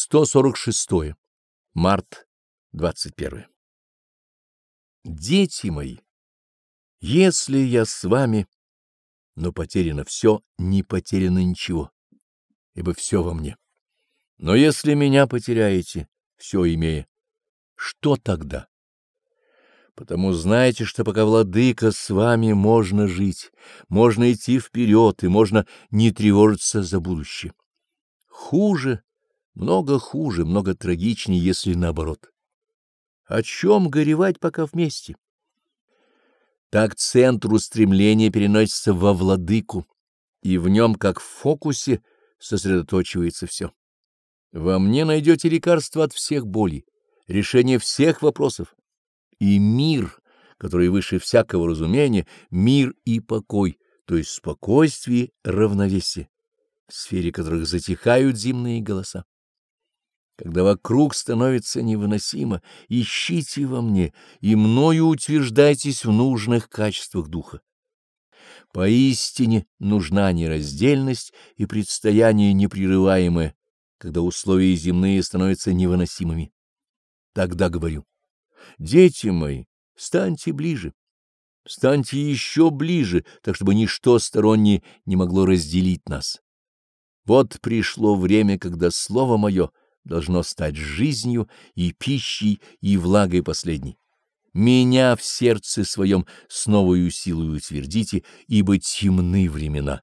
146. Март 21. Дети мои, если я с вами, но потеряно все, не потеряно ничего, ибо все во мне. Но если меня потеряете, все имея, что тогда? Потому знайте, что пока владыка с вами можно жить, можно идти вперед и можно не тревожиться за будущее. Хуже много хуже, много трагичнее, если наоборот. О чем горевать пока вместе? Так центр устремления переносится во владыку, и в нем, как в фокусе, сосредоточивается все. Во мне найдете лекарство от всех болей, решение всех вопросов. И мир, который выше всякого разумения, мир и покой, то есть спокойствие, равновесие, в сфере которых затихают зимние голоса. Когда вокруг становится невыносимо, ищите во мне и мною утверждайтесь в нужных качествах духа. Поистине нужна нераздельность и предстояние непрерываемое, когда условия земные становятся невыносимыми. Тогда говорю, дети мои, станьте ближе, станьте еще ближе, так чтобы ничто стороннее не могло разделить нас. Вот пришло время, когда слово мое — должно стать жизнью и пищей и влагой последней. Меня в сердце своем с новою силой утвердите, ибо темны времена.